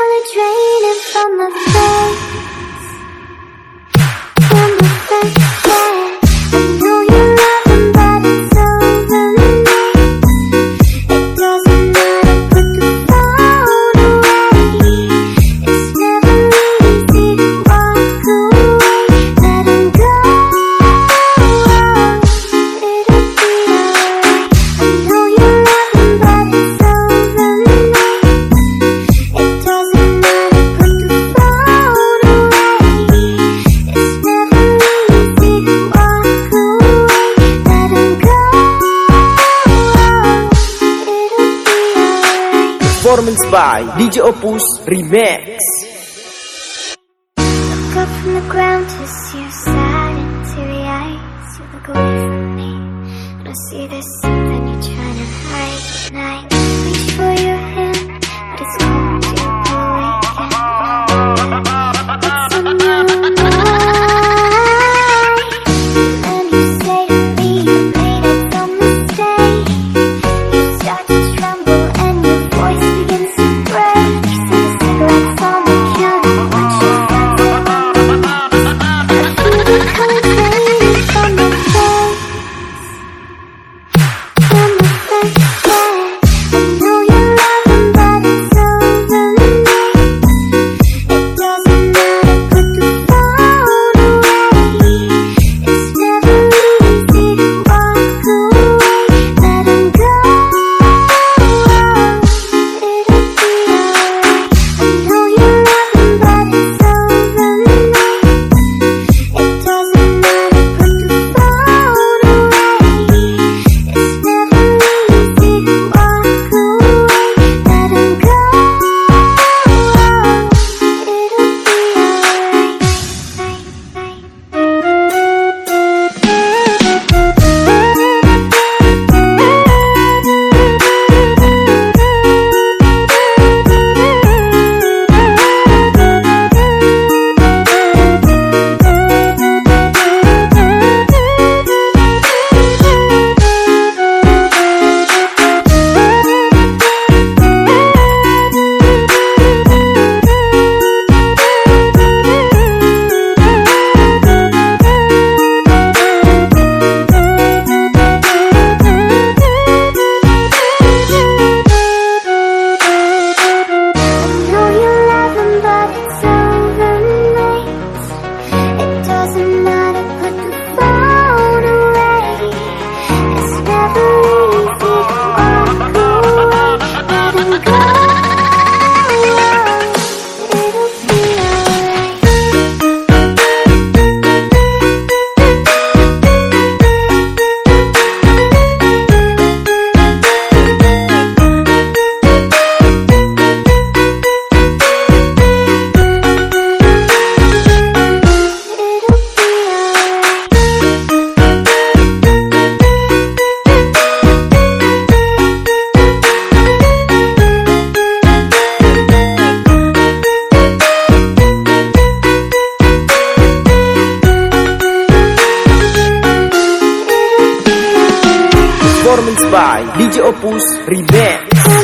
color draining from the face mixed by DJ Opus Remix. Look up from the ground, just your sad and teary eyes. You look away from me, and I see there's something. DJ Opus Remix